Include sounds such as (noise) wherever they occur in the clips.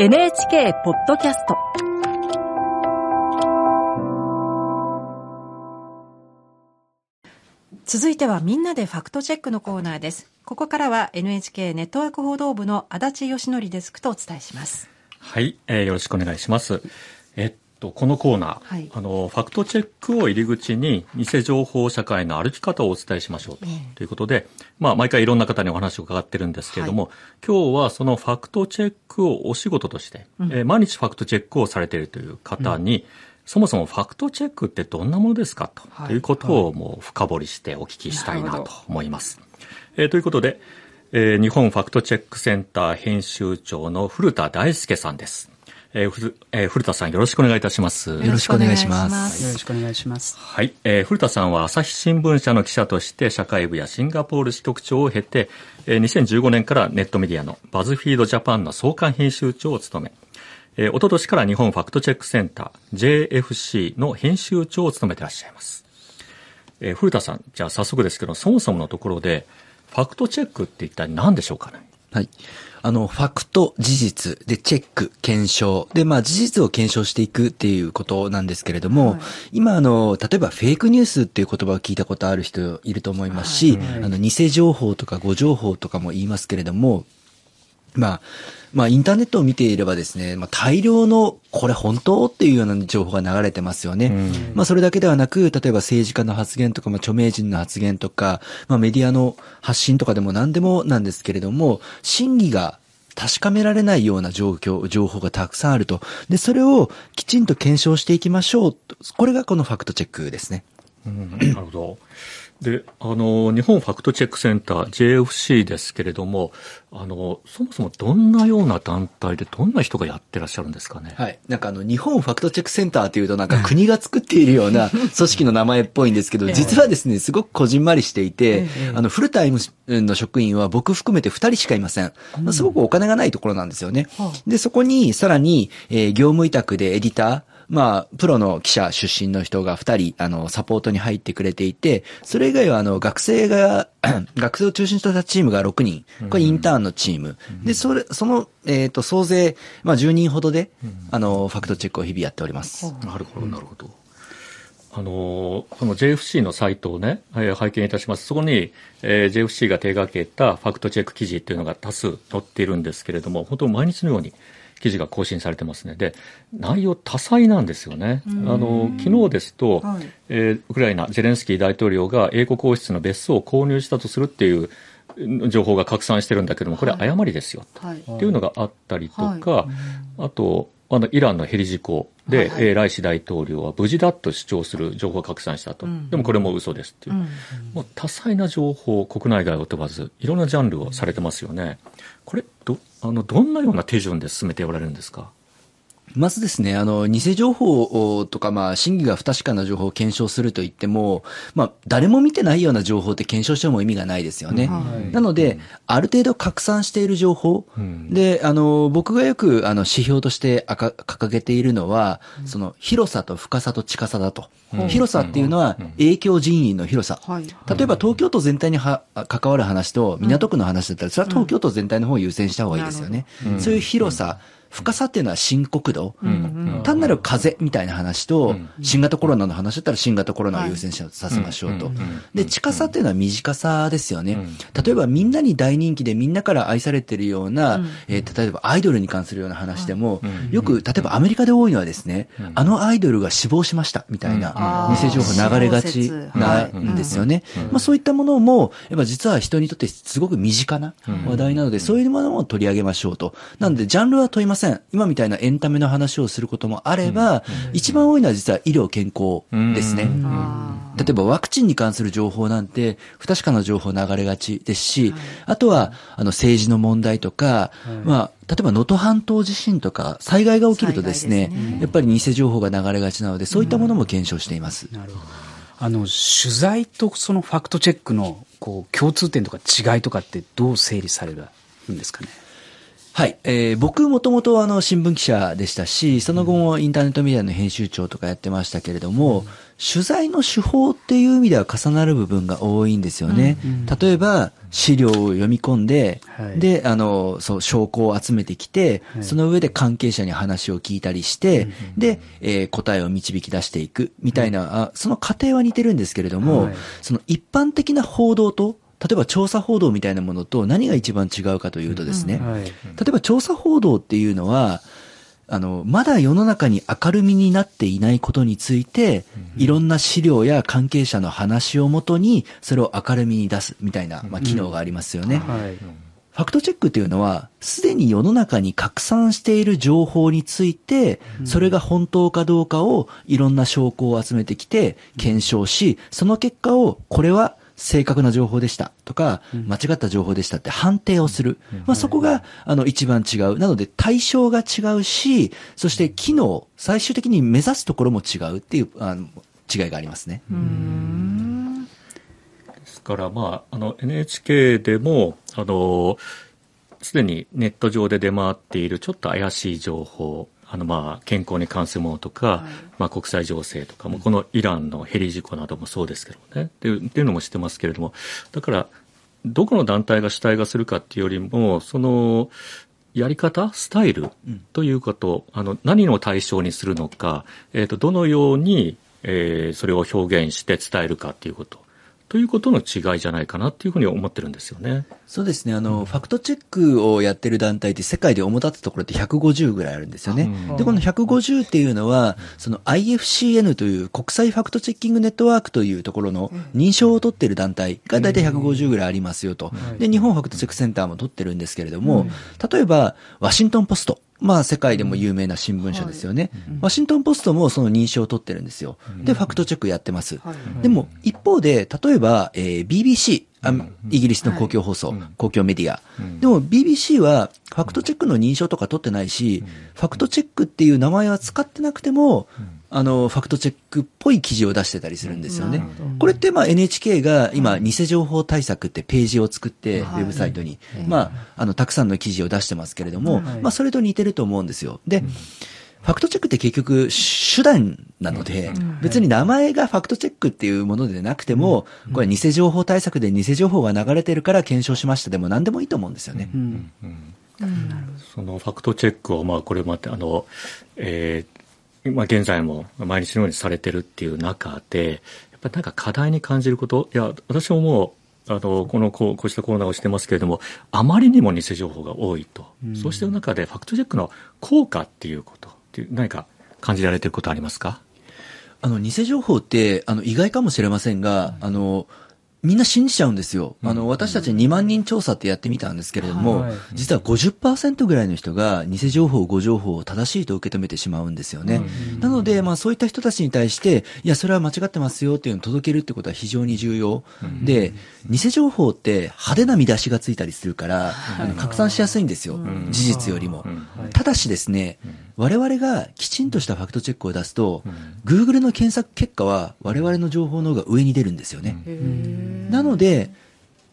NHK ポッドキャスト。続いてはみんなでファクトチェックのコーナーです。ここからは NHK ネットワーク報道部の足立義則デスクとお伝えします。はい、えー、よろしくお願いします。えっとこのコーナー、はい、あのファクトチェックを入り口に偽情報社会の歩き方をお伝えしましょうと,、ということで、まあ、毎回いろんな方にお話を伺ってるんですけれども、はい、今日はそのファクトチェックをお仕事として、うん、えー、毎日ファクトチェックをされているという方に、うん。そもそもファクトチェックってどんなものですかと,、い、うことをもう深掘りしてお聞きしたいなと思います。えー、ということで、えー、日本ファクトチェックセンター編集長の古田大輔さんです。えーふえー、古田さんよろしくお願いいたします。よろしくお願いします。よろしくお願いします。はい、えー、古田さんは朝日新聞社の記者として社会部やシンガポール支局長を経て、えー、2015年からネットメディアのバズフィードジャパンの創刊編集長を務め、えー、おととしから日本ファクトチェックセンター JFC の編集長を務めていらっしゃいます。えー、古田さん、じゃあ早速ですけど、そもそものところで、ファクトチェックって一体何でしょうかね？はい。あの、ファクト、事実、で、チェック、検証。で、まあ、事実を検証していくっていうことなんですけれども、はい、今、あの、例えばフェイクニュースっていう言葉を聞いたことある人いると思いますし、はい、あの、偽情報とか誤情報とかも言いますけれども、まあ、まあ、インターネットを見ていればですね、まあ、大量の、これ本当？っていうような情報が流れてますよね。うん、まあ、それだけではなく、例えば政治家の発言とか、まあ、著名人の発言とか、まあ、メディアの発信とかでも何でもなんですけれども、真偽が確かめられないような状況、情報がたくさんあると。で、それをきちんと検証していきましょう。これがこのファクトチェックですね。うん、なるほど。で、あの、日本ファクトチェックセンター JFC ですけれども、あの、そもそもどんなような団体でどんな人がやってらっしゃるんですかね？はい。なんかあの、日本ファクトチェックセンターというとなんか (laughs) 国が作っているような (laughs) 組織の名前っぽいんですけど、実はですね、すごくこじんまりしていて、あの、フルタイムの職員は僕含めて2人しかいません。すごくお金がないところなんですよね。で、そこにさらに、えー、業務委託でエディター、まあ、プロの記者出身の人が二人、あの、サポートに入ってくれていて、それ以外は、あの、学生が、(clears throat) 学生を中心としたチームが6人。これインターンのチーム。で、それ、その、えっ、ー、と、総勢、まあ、10人ほどで、あの、ファクトチェックを日々やっております。なるほど、なるほど。あの、この JFC のサイトをね、拝見いたします。そこに、えー、JFC が手掛けたファクトチェック記事っていうのが多数載っているんですけれども、本当毎日のように、記事が更新されてますね。で、内容多彩なんですよね。あの、昨日ですと、はい、えー、ウクライナ、ゼレンスキー大統領が英国王室の別荘を購入したとするっていう情報が拡散してるんだけども、これは誤りですよ、はい、っていうのがあったりとか、はい、あと、あのイランのヘリ事故で、はい、えー、ライシ大統領は無事だと主張する情報を拡散したと、うん、でもこれも嘘ですっていう、うん、もう多彩な情報、国内外を問わず、いろんなジャンルをされてますよね。これどあのどんなような手順で進めておられるんですか？まずですね、あの、偽情報とか、まあ、真偽が不確かな情報を検証すると言っても、まあ、誰も見てないような情報って検証しても意味がないですよね。はい、なので、ある程度拡散している情報、うん、で、あの、僕がよく、あの、指標として掲げているのは、うん、その、広さと深さと近さだと。うん、広さっていうのは、影響人員の広さ。例えば、東京都全体には関わる話と、港区の話だったら、それは東京都全体の方を優先した方がいいですよね。そういう広さ、深さっていうのは深刻度。単なる風邪みたいな話と、新型コロナの話だったら新型コロナを優先させましょうと。で、近さっていうのは短さですよね。例えばみんなに大人気でみんなから愛されてるような、えー、例えばアイドルに関するような話でも、よく、例えばアメリカで多いのはですね、あのアイドルが死亡しましたみたいな偽情報流れがちなんですよね。まあそういったものも、やっぱ実は人にとってすごく身近な話題なので、そういうものも取り上げましょうと。なので、ジャンルは問いません。今みたいなエンタメの話をすることもあれば、一番多いのは実は医療健康ですね。例えばワクチンに関する情報なんて不確かな情報流れがちですし、あとはあの政治の問題とか、まあ例えば能登半島地震とか災害が起きるとですね、やっぱり偽情報が流れがちなので、そういったものも検証しています。なるほど。あの、取材とそのファクトチェックのこう共通点とか違いとかってどう整理されるんですかね？はい。えー僕もともとあの新聞記者でしたし、その後もインターネットメディアの編集長とかやってましたけれども、取材の手法っていう意味では重なる部分が多いんですよね。例えば、資料を読み込んで、はい。で、あの、そう、証拠を集めてきて、はい。その上で関係者に話を聞いたりして、で、えー答えを導き出していくみたいな、あその過程は似てるんですけれども、はい。その一般的な報道と、例えば調査報道みたいなものと何が一番違うかというとですね、はい。例えば調査報道っていうのは、あの、まだ世の中に明るみになっていないことについて、いろんな資料や関係者の話をもとに、それを明るみに出すみたいな、まあ、機能がありますよね。はい。ファクトチェックっていうのは、すでに世の中に拡散している情報について、それが本当かどうかをいろんな証拠を集めてきて、検証し、その結果を、これは正確な情報でしたとか、間違った情報でしたって判定をする。まあ、そこが、あの、一番違う。なので、対象が違うし、そして機能、最終的に目指すところも違うっていう、あの、違いがありますね。ですから、まあ、あの NHK でもあのすでにネット上で出回っているちょっと怪しい情報あのまあ健康に関するものとか、まあ、国際情勢とかも、このイランのヘリ事故などもそうですけどもね。っていうっていうのも知ってますけれども。だからどこの団体が主体がするかっていうよりもそのやり方スタイルということ、あの何の対象にするのか、えー、とどのように、えーそれを表現して伝えるかっていうことということの違いじゃないかなっていうふうに思ってるんですよね。そうですね。あの、ファクトチェックをやってる団体って世界で主だったところって150ぐらいあるんですよね。うんで、この150っていうのは、その IFCN という国際ファクトチェッキングネットワークというところの認証を取ってる団体が大体150ぐらいありますよと。で、日本ファクトチェックセンターも取ってるんですけれども、例えば、ワシントンポスト。まあ、世界でも有名な新聞社ですよね。ワシントンポストもその認証を取ってるんですよ。で、ファクトチェックやってます。でも、一方で、例えば、えー BBC、あイギリスの公共放送、公共メディア。でも BBC はファクトチェックの認証とか取ってないし、ファクトチェックっていう名前は使ってなくても、あの、ファクトチェックっぽい記事を出してたりするんですよね。これってまあ NHK が今、偽情報対策ってページを作って、ウェブサイトに、まあ、あの、たくさんの記事を出してますけれども、まあ、それと似てると思うんですよ。で、ファクトチェックって結局手段なので、別に名前がファクトチェックっていうものでなくても、これ偽情報対策で偽情報が流れてるから検証しましたでも何でもいいと思うんですよね。うん。そのファクトチェックを、まあ、これまで、あの、えーまあ、現在も毎日のようにされてるっていう中で、やっぱりなんか課題に感じること、いや、私ももう、あの、この、こうこうしたコーナーをしてますけれども、あまりにも偽情報が多いと。そうしてる中で、ファクトチェックの効果っていうこと、っていう何か感じられてることありますか？あの、偽情報って、あの、意外かもしれませんが、あの、みんな信じちゃうんですよ。あの、私たち2万人調査ってやってみたんですけれども、はい。実は50%ぐらいの人が偽情報、誤情報を正しいと受け止めてしまうんですよね。なので、まあそういった人たちに対して、いや、それは間違ってますよっていうのを届けるってことは非常に重要。で、偽情報って派手な見出しがついたりするから、あの拡散しやすいんですよ。事実よりも。ただしですね、我々がきちんとしたファクトチェックを出すと、Google の検索結果は我々の情報の方が上に出るんですよね。なので、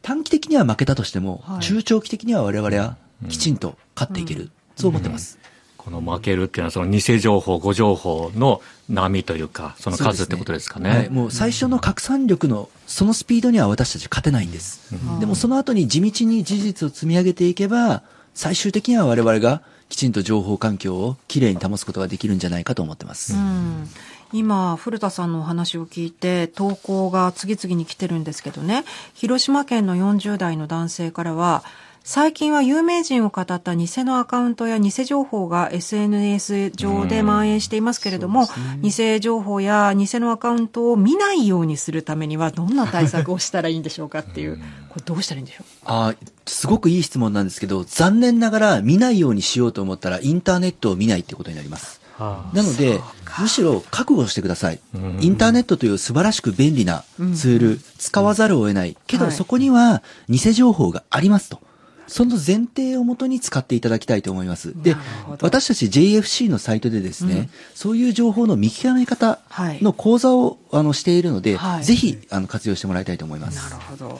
短期的には負けたとしても、中長期的には我々はきちんと勝っていける。そう思ってます。この負けるっていうのは、その偽情報、誤情報の波というか、その数ってことですかね。はい、もう最初の拡散力のそのスピードには私たち勝てないんです。でもその後に地道に事実を積み上げていけば、最終的には我々がきちんと情報環境をきれいに保つことができるんじゃないかと思ってます。うん今、古田さんのお話を聞いて、投稿が次々に来てるんですけどね、広島県の40代の男性からは、最近は有名人を語った偽のアカウントや偽情報が SNS 上で蔓延していますけれども、偽情報や偽のアカウントを見ないようにするためにはどんな対策をしたらいいんでしょうかっていう、これどうしたらいいんでしょう？あーすごくいい質問なんですけど、残念ながら見ないようにしようと思ったらインターネットを見ないってことになります。はなので、むしろ覚悟してください。インターネットという素晴らしく便利なツール、使わざるを得ない。けど、はいそこには偽情報がありますと。その前提をもとに使っていただきたいと思います。で私たち JFC のサイトでですね、そういう情報の見極め方はいの講座を、あのしているので、はいぜひあの活用してもらいたいと思います。なるほど。は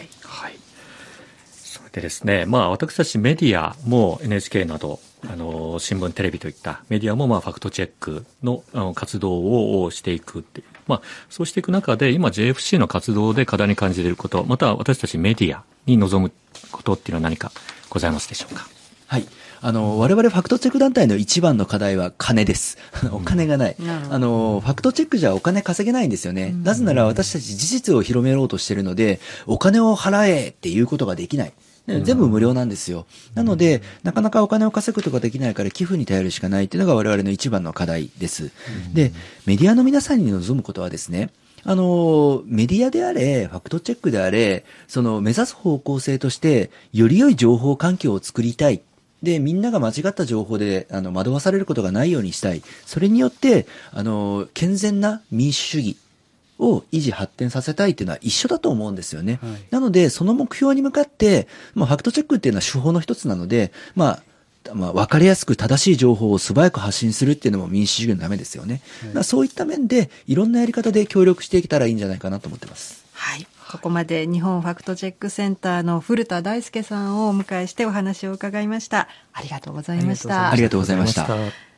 い。はい。そでですね、まあ私たちメディアも NHK など、あの、新聞、テレビといったメディアもまあファクトチェックのあの活動をしていくっていう。まあそうしていく中で今 JFC の活動で課題に感じていること、また私たちメディアに望むことっていうのは何かございますでしょうか？はい。あの、我々ファクトチェック団体の一番の課題は金です。(laughs) お金がない。あの、ファクトチェックじゃお金稼げないんですよね。なぜなら私たち事実を広めようとしてるので、お金を払えっていうことができない。ね全部無料なんですよ。なので、なかなかお金を稼ぐことができないから寄付に頼るしかないっていうのが我々の一番の課題です。で、メディアの皆さんに望むことはですね、あの、メディアであれ、ファクトチェックであれ、その目指す方向性として、より良い情報環境を作りたい。で、みんなが間違った情報で、あの、惑わされることがないようにしたい。それによって、あの、健全な民主主義を維持発展させたいっていうのは一緒だと思うんですよね。はいなので、その目標に向かって、まあ、ファクトチェックっていうのは手法の一つなので、まあ、まあ、わかりやすく正しい情報を素早く発信するっていうのも民主主義のためですよね。だからそういった面で、いろんなやり方で協力していけたらいいんじゃないかなと思ってます。はい。ここまで日本ファクトチェックセンターの古田大輔さんをお迎えしてお話を伺いました。ありがとうございましたありがとうございました